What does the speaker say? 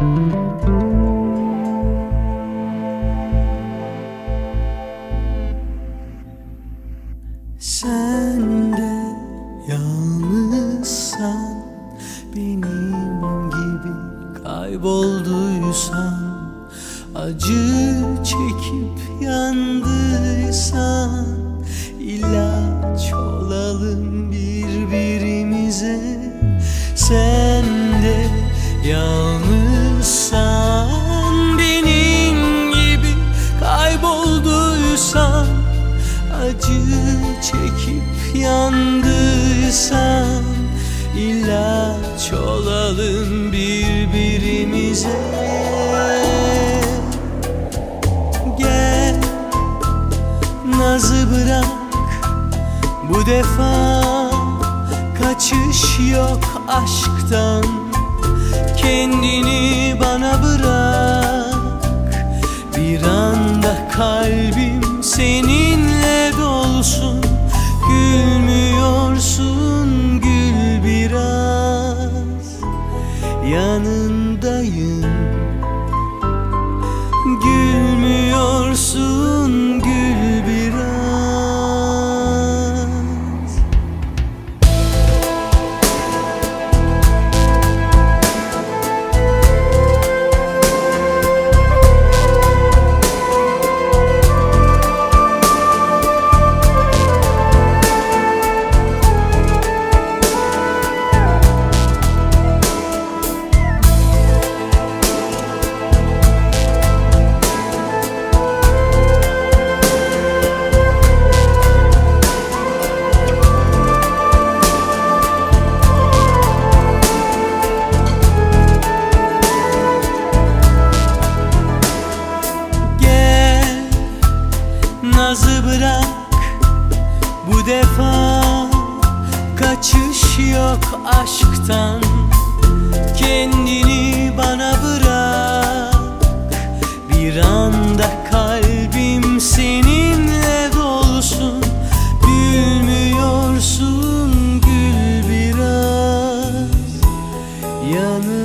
Sen de yalnızsan benim gibi kaybolduysan Acı çekip yandıysan ilaç ol. Olalım birbirimize. Gel nazı bırak. Bu defa Kaçış yok aşktan. Kendini bana bırak. Bir anda kalbim Yanındayım Kaçış yok aşktan. Kendini bana bırak. Bir anda kalbim seninle dolsun. Gülmüyorsun gül biraz. Yanındayım